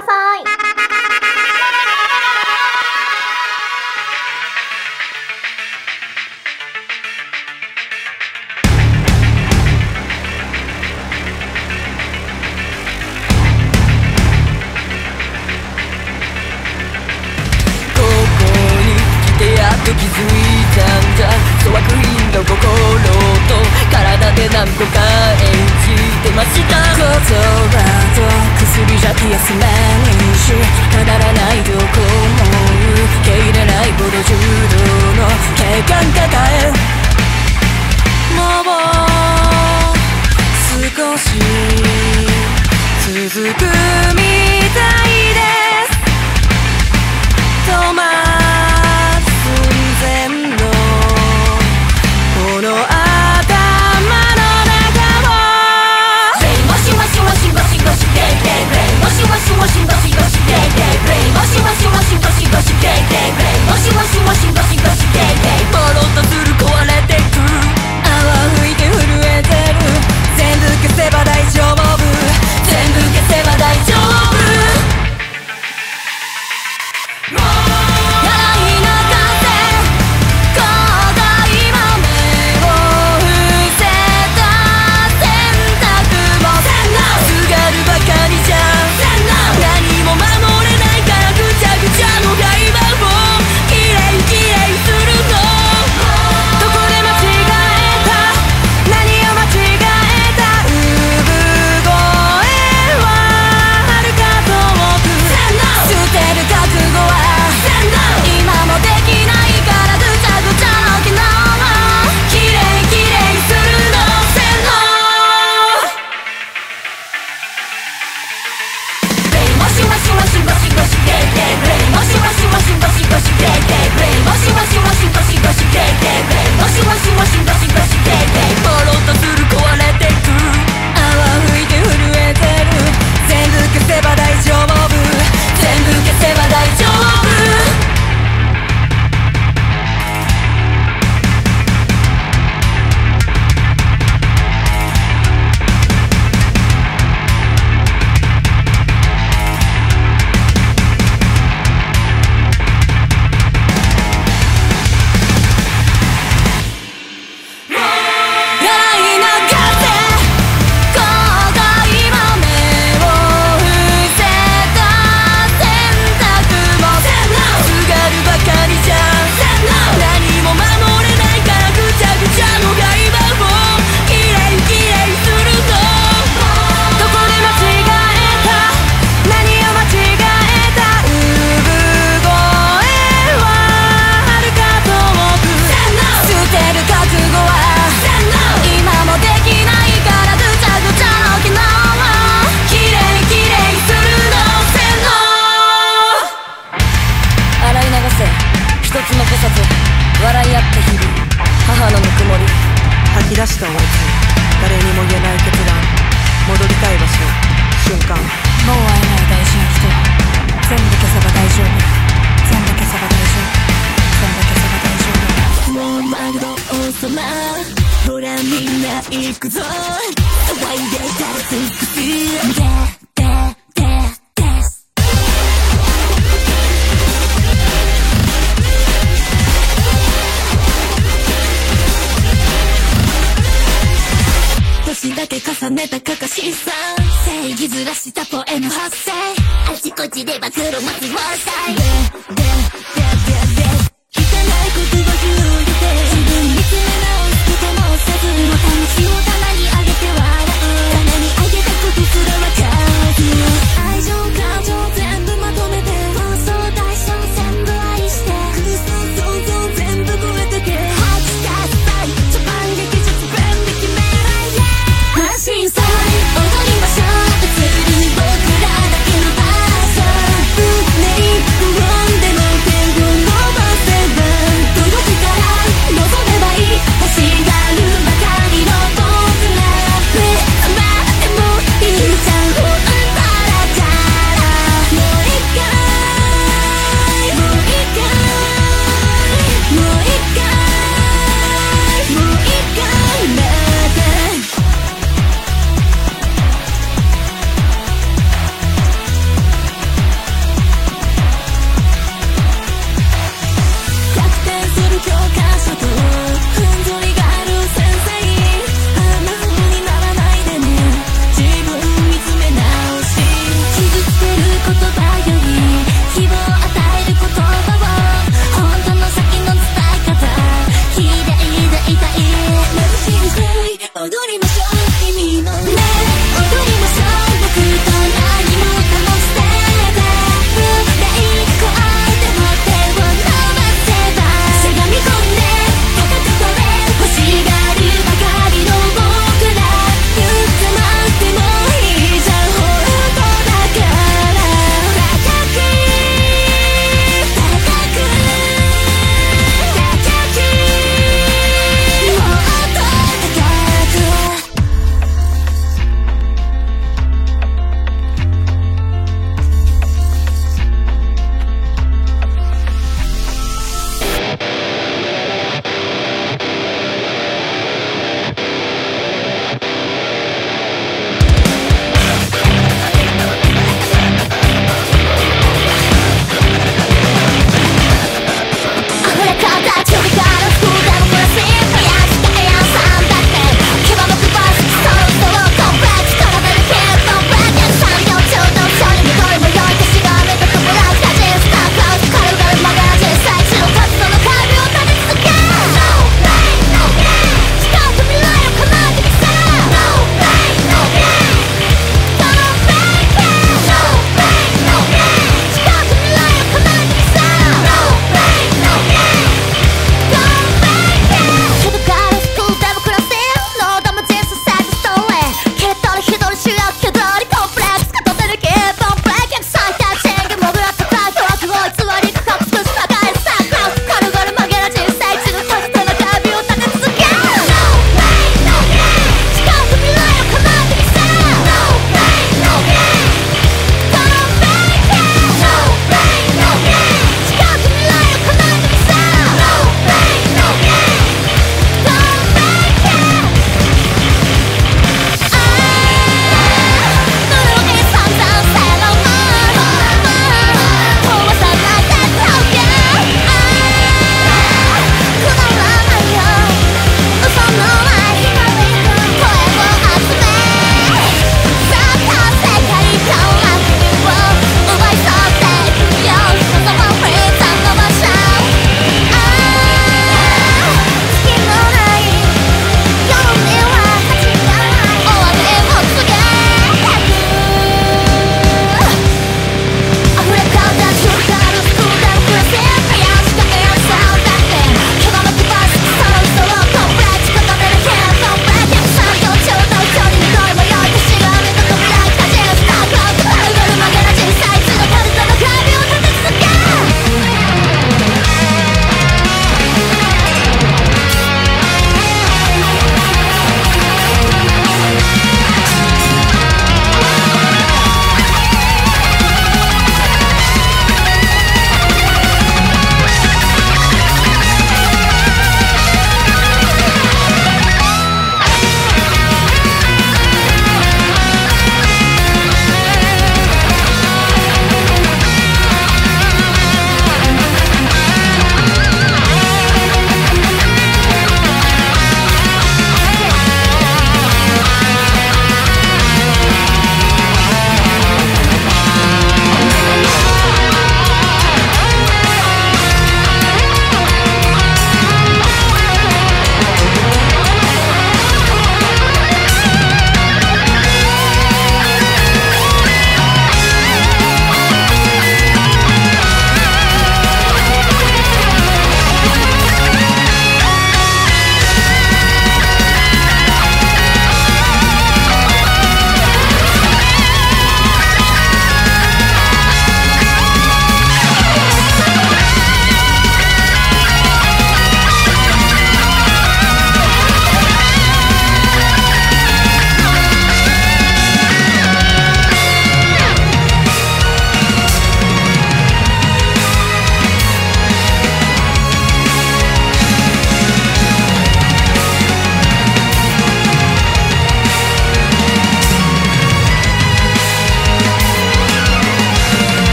ださい。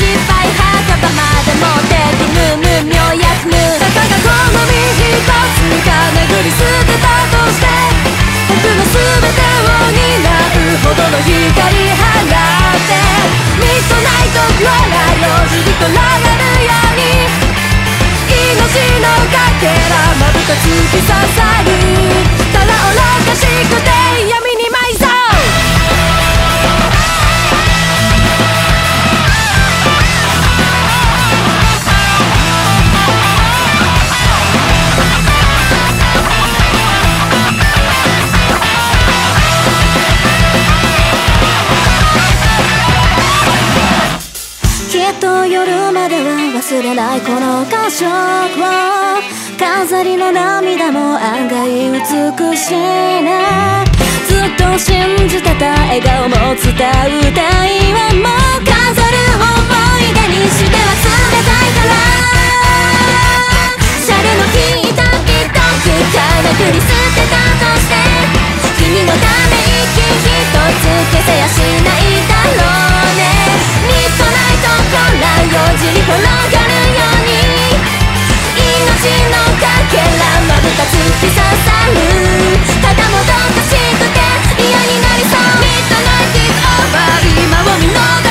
失敗墓場までもってきむぬみょやくむ坂がこの身一つか殴り捨てたとして僕の全てを担うほどの光払ってミッドナイトクローラーよられるように命のかけらまぶた突き刺さる空だ愚かしくて闇夜までは忘れないこの感触を飾りの涙も案外美しいねずっと信じてた笑顔も伝う歌いはもう飾る思い出にして忘れたいから。シャレの効いたピットからくり捨てたとして君のため息一つ消せやしないだろうね。ナイトコラ4時に転がるように命のかけらまぶた突き刺さるただもどかしくて嫌になりそう。ミッドナイト is over 今を見逃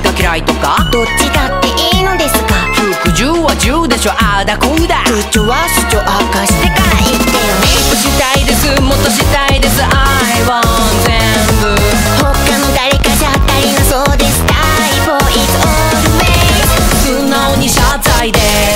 とか誰が嫌いとか？どっちだっていいのですか？服従は10でしょ。あーだこうだ。空調は主張明かしてから言ってよねしたいです。もっとしたいです。I want 全部。他の誰かじゃ足りなそうです。タイプ。Is always 素直に謝罪です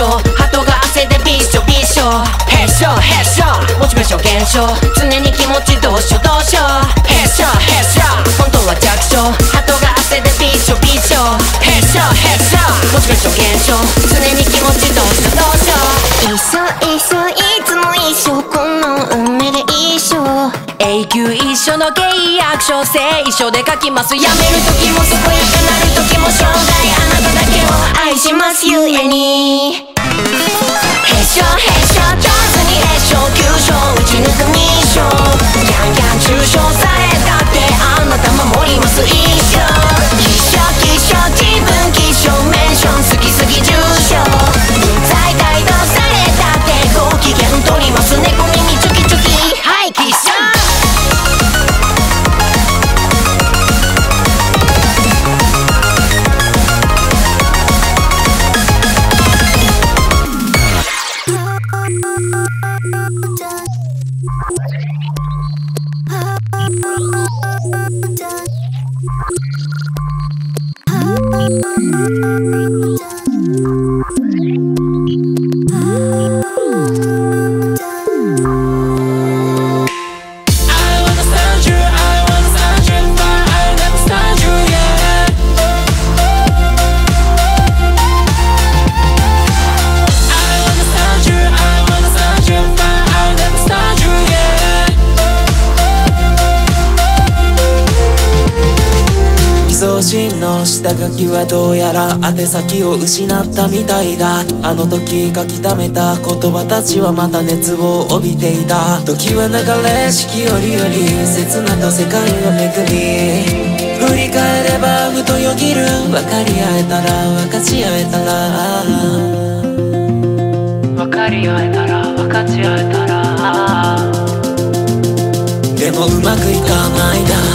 当は弱小鳩が汗でびっしょびっしょ。へっしょへっしょ。モチベーション減少常に気持ちどうしようどうしよう。へっしょへっしょ。本当は弱小。鳩が汗でびっしょびっしょ。へっしょへっしょ。モチベーション減少常に気持ちどうしようどうしよう。一緒一緒いつも一緒この運命で一緒。永久一緒の契約書聖書で書きます。やめる時も健やかなる時も生涯あなただけを愛しますゆえに。へしょへしょ上手にへっしょ急所打ち抜くミッション。ギャンギャン中傷されたってあなた守ります一生。はどうやら宛先を失ったみたいだ。あの時書き溜めた言葉たちはまた熱を帯びていた。時は流れ四季折々切なと世界は巡り振り返ればふとよぎる分かり合えたら分かち合えたら。分かり合えたら分かち合えたら。でもうまくいかないな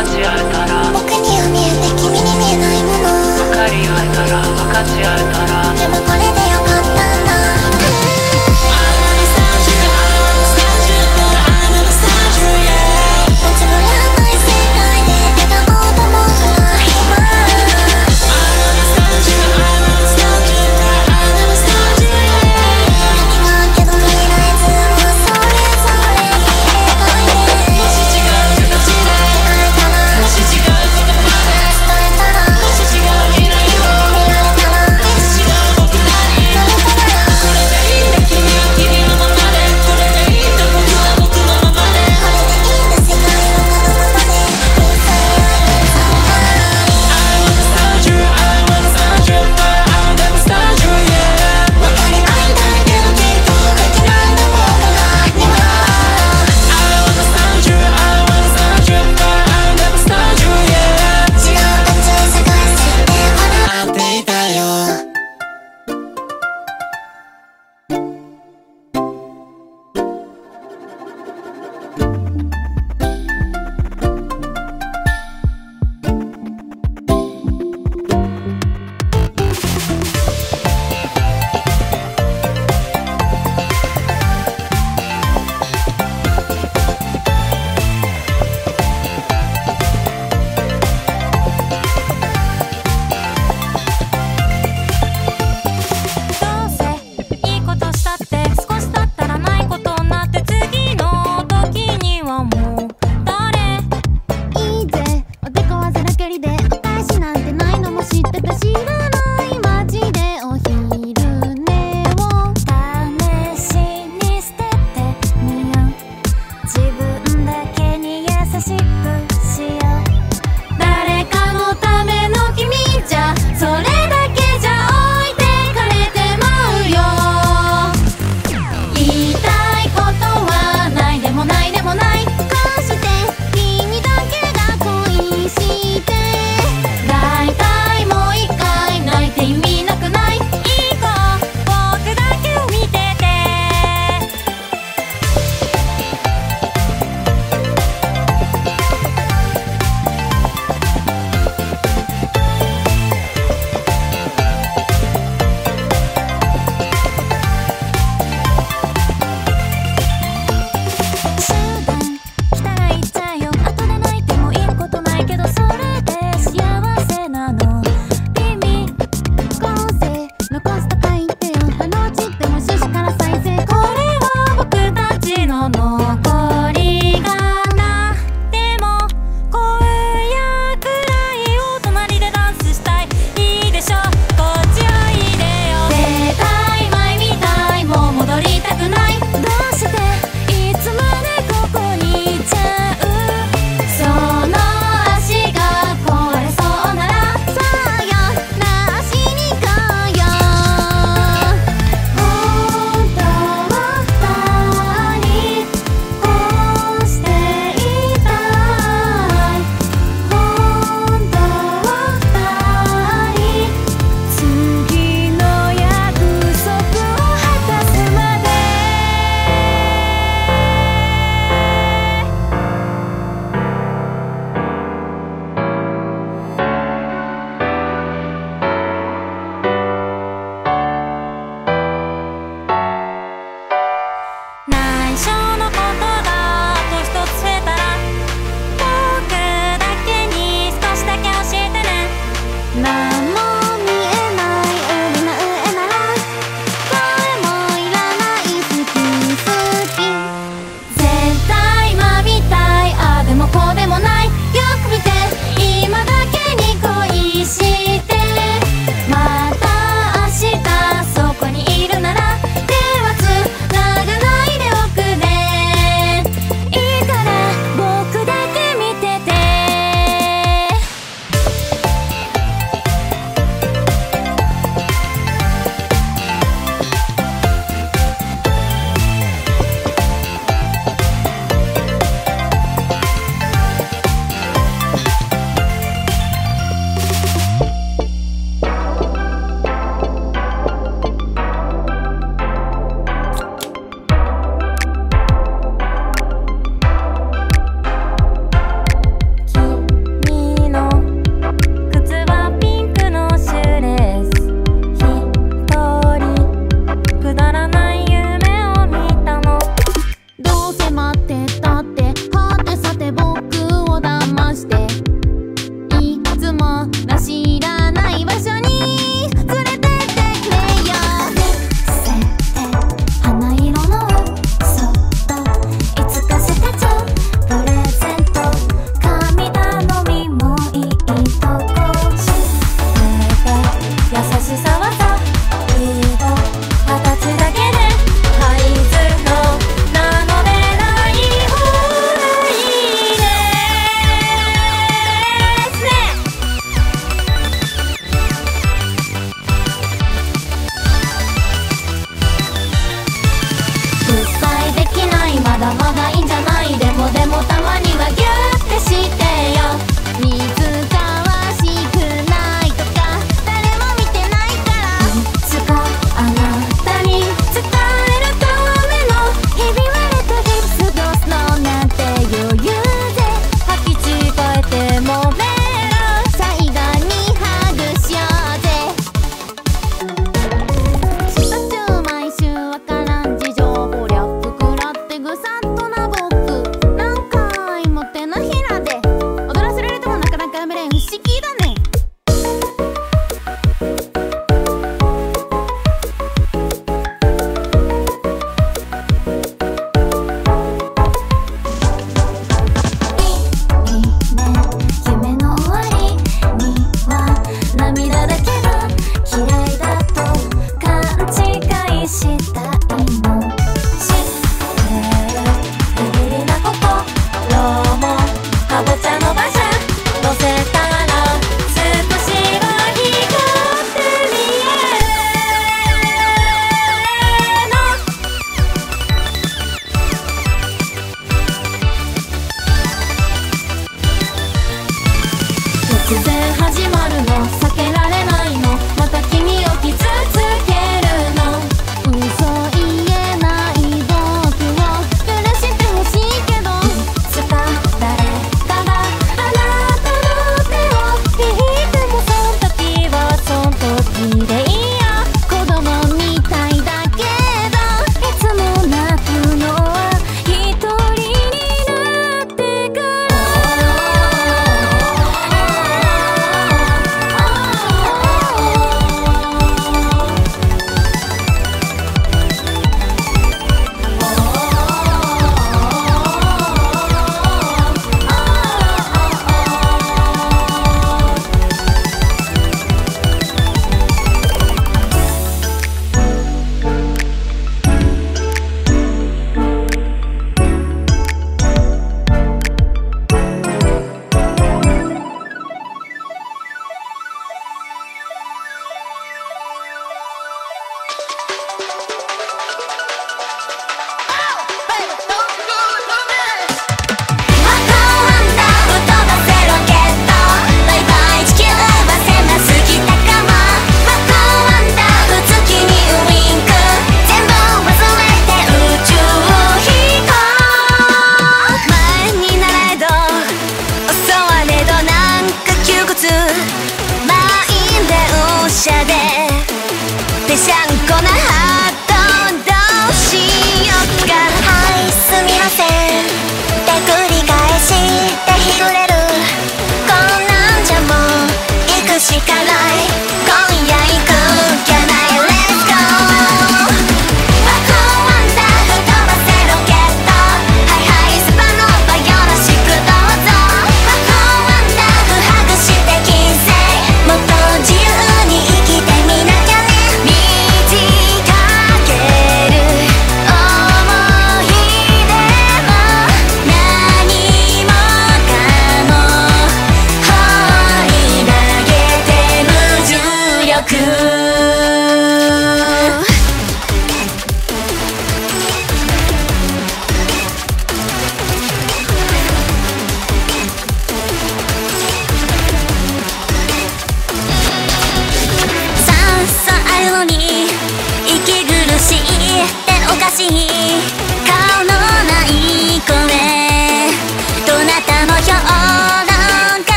かち合えたら僕には見えて君に見えないもの。分かり合えたら分かち合えたら。でもこれでよかった。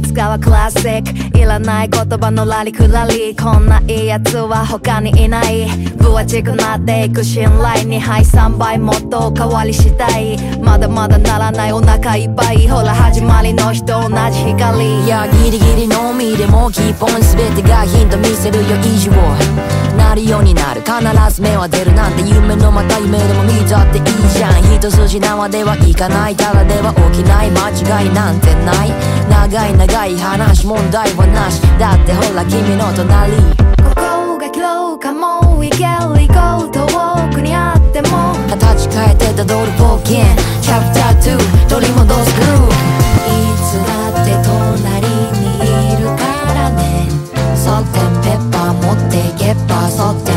いつかはクラシックいらない言葉のラリクラリ。こんないいやつは他にいない。分厚くなっていく信頼2杯3倍もっとおかわりしたい。まだまだならないお腹いっぱい。ほら始まりの人同じ光。いやギリギリのみでもキーポン全てがヒント見せるよ以上るようになる必ず目は出るなんて夢のまた夢でも見たっていいじゃん。一筋縄ではいかないただでは起きない間違いなんてない。長い長い話問題はなし。だってほら君の隣。ここが切ろうかもいける行こう遠くにあっても。形変えてたどる冒険。Chapter 2取り戻すグルーいつだって隣にいるからね。ソテンペッパー持って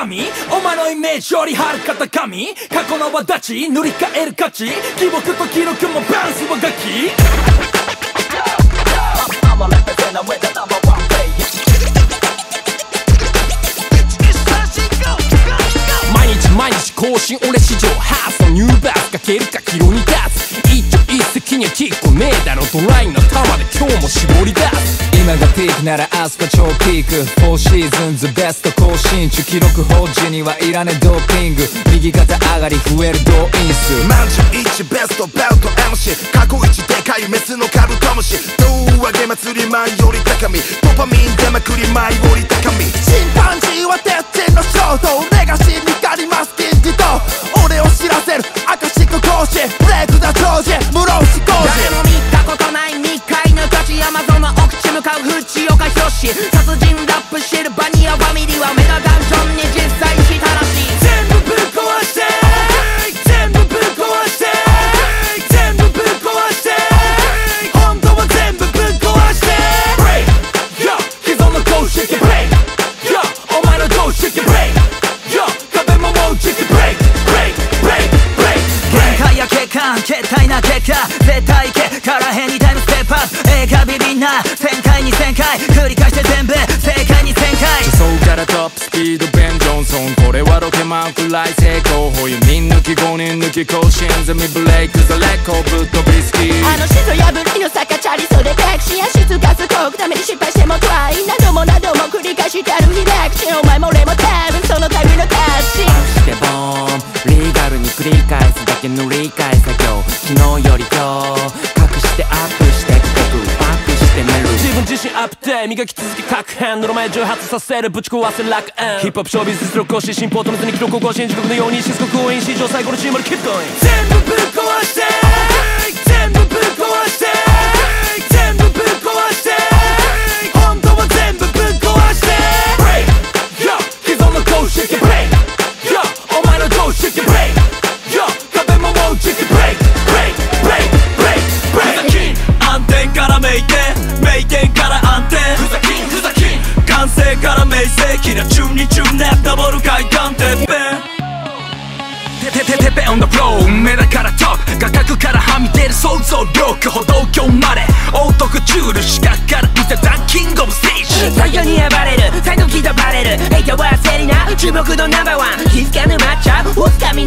男は中身お前のイメージよりはるか高み？過去の輪立ち塗り替える価値？記憶と記録もバランスは楽器毎日毎日更新俺史上初のニューバースかけるかキロに立つ一挙一石にはキックねえだろドライの玉で今日も絞り出す。今がピークなら明日は超ピーク。4シーズンズベスト更新中記録保持にはいらねえドーピング。右肩上がり増える動員数満場一致ベストベルト MC 過去一でかいメスのカブトムシ。胴上げ祭り前より高み。ドパミン出まくり前より高み。チンパンジーは鉄人の衝動レガシーに光ります。金字塔俺を知らせる。アカシック講師ブレイクだ長寿室伏工事奥地向かう藤岡弘殺人ラップシルバニアファミリーはメガダンジョンに実際したらしい。全部ぶっ壊して全部ぶっ壊して全部ぶっ壊して本当は全部ぶっ壊して。Break Yo 既存の公式 Break Yo お前の常識 Break Yo 壁ももうじき Break Break Break Break 限界や欠陥決体な結果絶対いけからへんにタイムステップアップ。映画ビビんな1000回に1000回。繰り返して全部正解に1000回。助走からトップスピードベン・ジョンソン。これはロケマンくらい成功歩4人抜き5人抜き更新。ゼミブレイクザレコ。ぶっ飛びスキー。あのシソ破りの坂チャリソでタクシー足つかすこぐために失敗してもトライ何度も何度も繰り返してるリラクシお前も俺も多分その類のタッチしてボーン。リーガルに繰り返すだけ塗り替え作業。昨日より今日。隠してアップ分分自信アップデ磨き続け各編の前蒸発させるぶち壊せ楽園ヒップホップショービズ実力更新進歩止めずに記録を更新地獄のようにしつこく応援史上最高のチームで Keep going 全部ぶっ壊して全部ぶっ壊して全部ぶっ壊して本当は全部ぶっ壊して。Break Yo 既存の公式 Break Yo お前の常識 Break Yo 壁ももうじき Break Break Break Break Break. 安定から名店から安定。ふざきんふざきん。完成から名声キラチューにチューネット登る階段てっぺん。ててててて on the floor 目だからトップ画角からはみ出る想像力歩道橋までオートクチュール視覚から見たザ・キングオブステージ。最強に暴れる最後聞いたバレる。ヘイトはセリナ注目のナンバーワン。気づかぬ抹茶おつかみ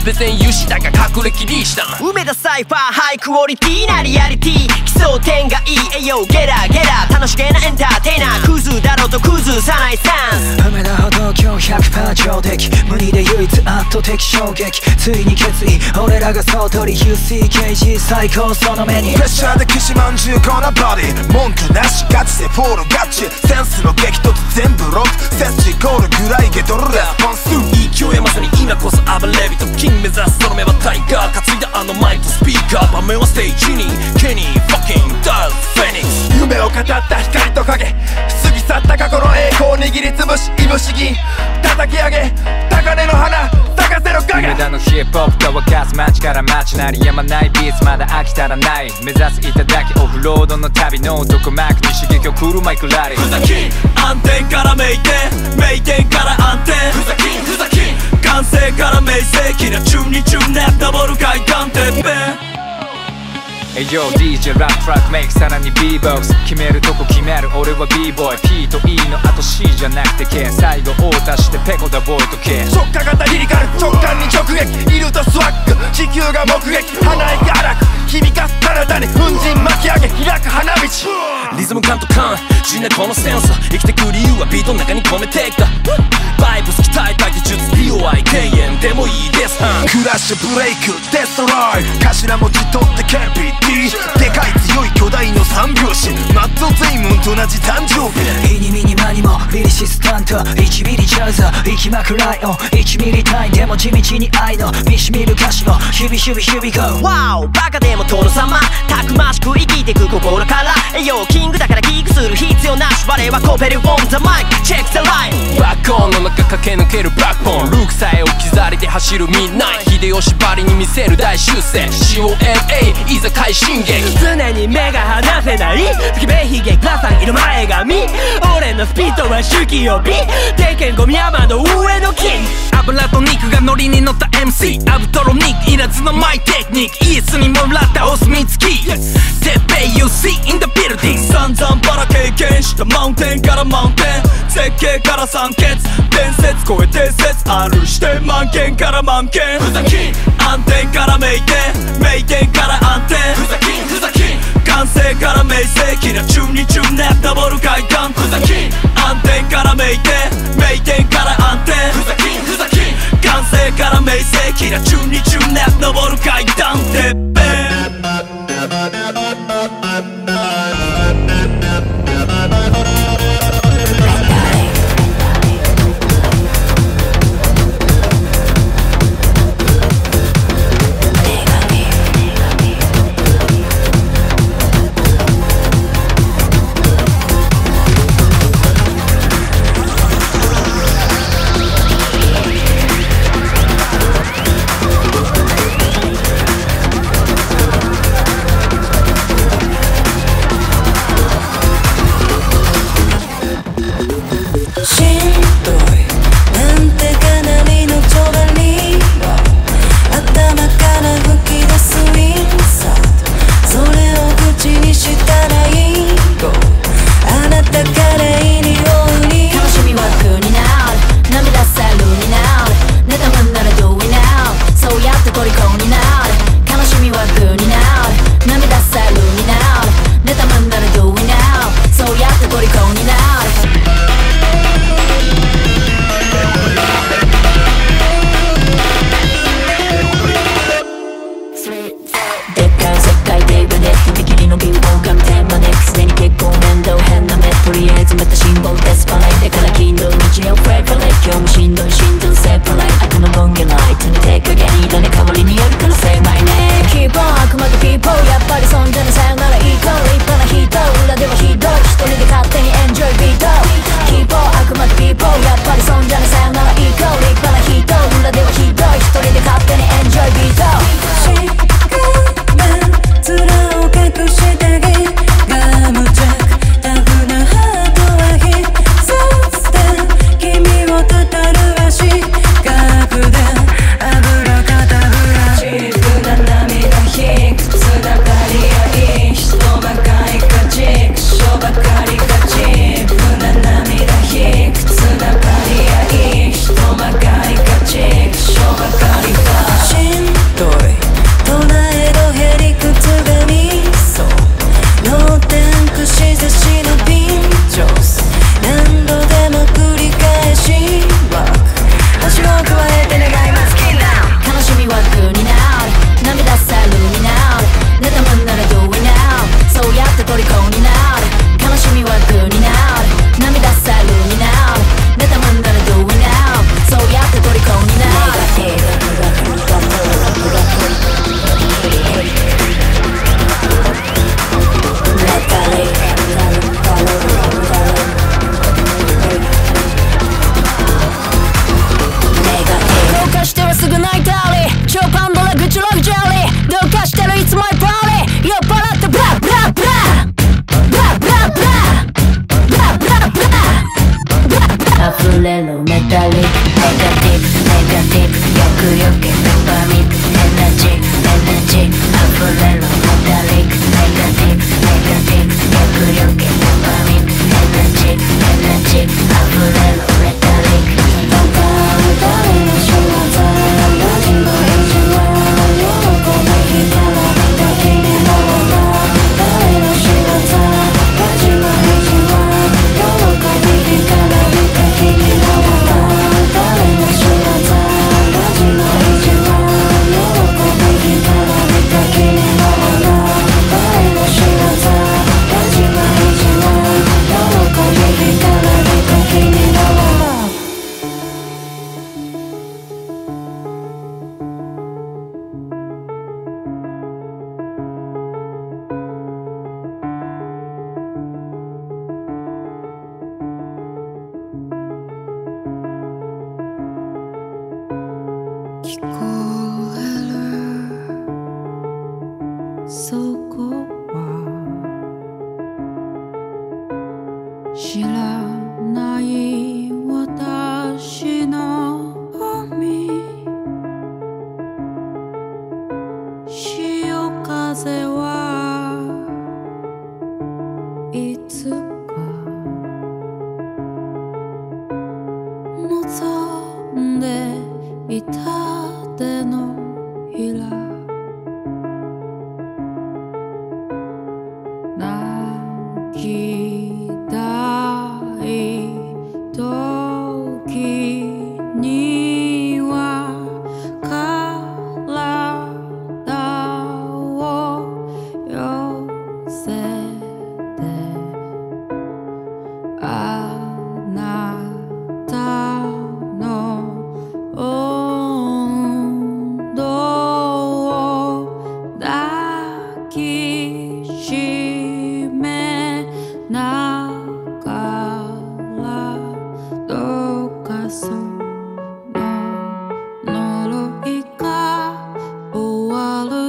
タレベゼン有志だが隠れキリシタン梅田サイファーハイクオリティなリアリティ。奇想天がいい栄養ゲラゲラ。楽しげなエンターテイナー。クズだろうと崩さないスタンス梅田歩道橋100%上出来無二で唯一圧倒的衝撃ついに決意俺らが総取り UCKG 最高その目に。プレッシャーできしまん重厚なボディ。文句なしガチでフォローガチ。センスの激突全部ロック。セスチゴールぐらいゲドルレスポンス勢いはまさに今こそ暴れ人金目指すその目はタイガー担いだあのマイクとスピーカー場面はステージに。ケニーファッキンダーフェニックス夢を語った光と影。過ぎ去った過去の栄光を握りつぶしいぶし銀叩き上げ。高嶺の花咲かせろ影。梅田のヒップホップが沸かす街から街なりやまないビーツまだ飽きたらない。目指す頂きオフロードの旅の男マークに刺激を送るマイクラリふざきん安定から名店名店から安定ふざきんふざきん完成から名声キラチューにチューネット登る階段てっぺんえ Yo DJ ラップトラックメイクさらに B-BOX. 決めるとこ決める俺は B-Boy P と E の後 C じゃなくて K 最後 O 足してペコだボーイと K 直下型リリカル直感に直撃。いるとスワッグ地球が目撃。鼻息荒く。響かす彼方に粉塵巻き上げ。開く花道。リズム感と感死ねこのセンス生きてく理由はビートの中に込めてきた。バイブス鍛えた技術 POI 敬遠でもいいです。クラッシュブレイク。デストロイ。頭文字取って KPD でかい強い巨大の三拍子マット・ゼイムンと同じ誕生日イニミニマニもリリシスタント1ミリチャウザー生きまくライオン1ミリ単位でも地道に愛の見しみる歌詞をヒビヒビヒビゴー Wow バカでも殿様たくましく生きてく心から栄養キングだからキークする必要なし我はコペルオンザマイクチェックザライン。バックオンの中駆け抜けるバックボーン。ルークさえ置き去りで走るみんな秀吉ばりに見せる大修正。COMA いざ快進撃常に目が離せない。月べひげグラさんいる前髪。俺のスピードは周期呼び鉄拳ゴミ山の上の金。油と肉がノリに乗った MC アブトロニックいらずのマイテクニック。イエスにもらったお墨付き。てっぺい You see in the building 散々バラ経験したマウンテンからマウンテン。絶景から酸欠。伝説超え伝説ある視点満件から満件。ふざきん。安定から名店名店から安定ふざきんふざきん完成から名声キラチューにチューネット登る階段ふざきん安定から名店名店から安定。ふざきんふざきん完成から名声キラチューにチューネット登る階段てっぺん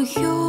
わ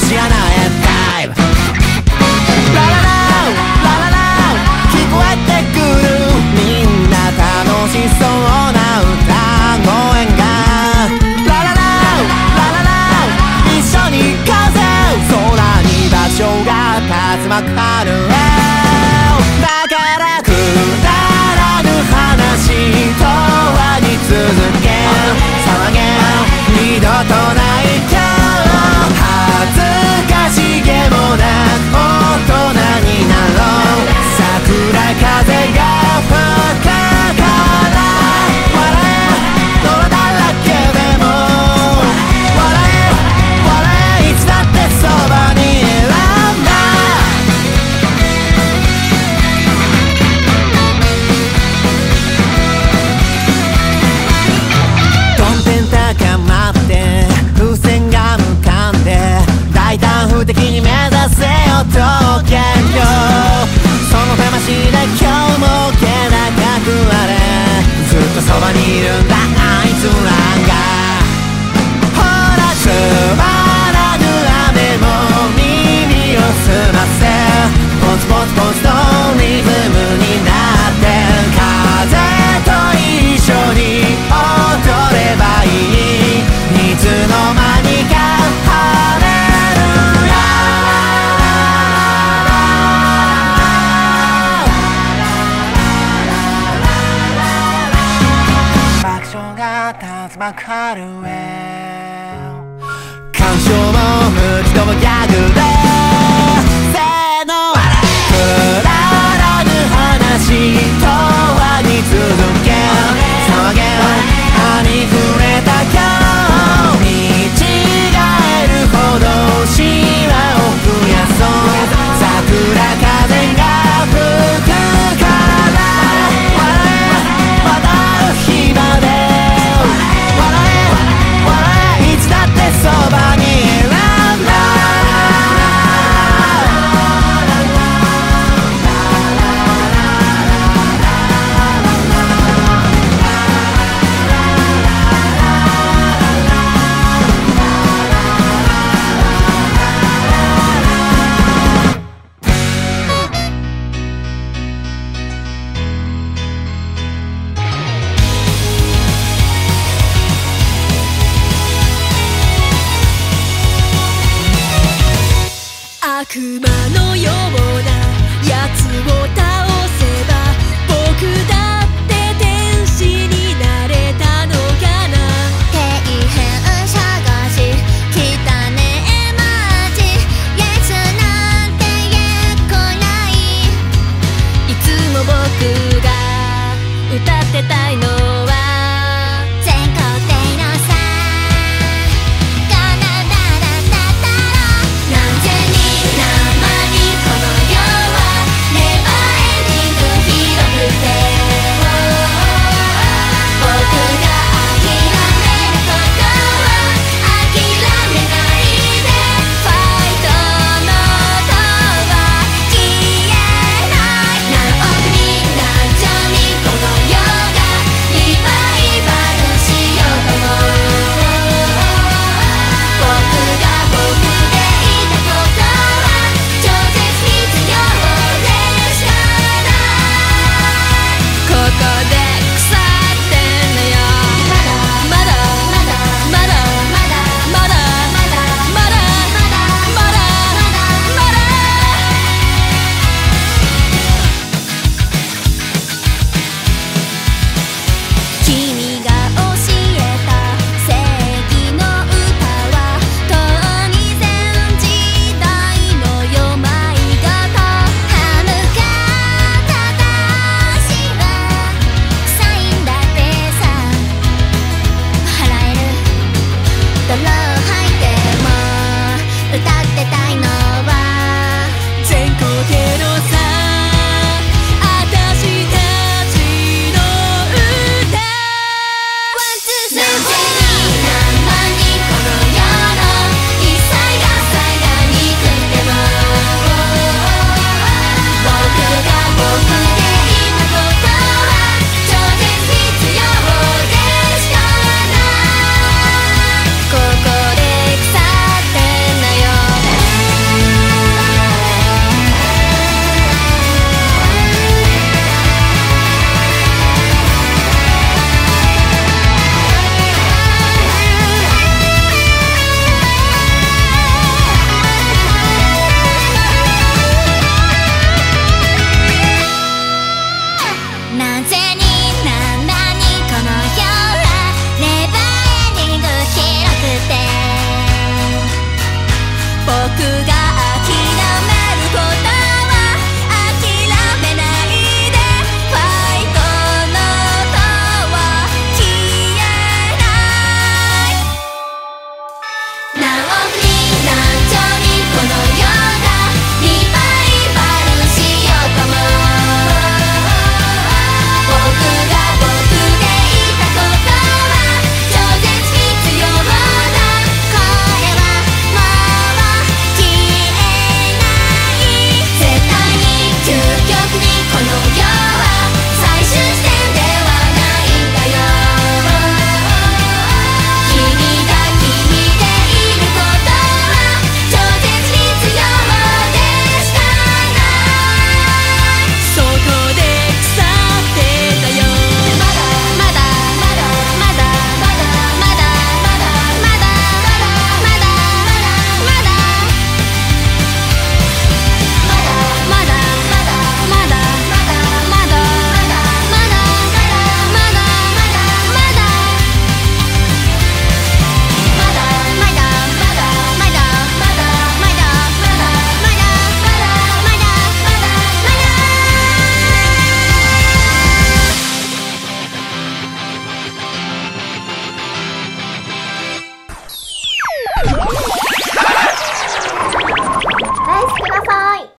ん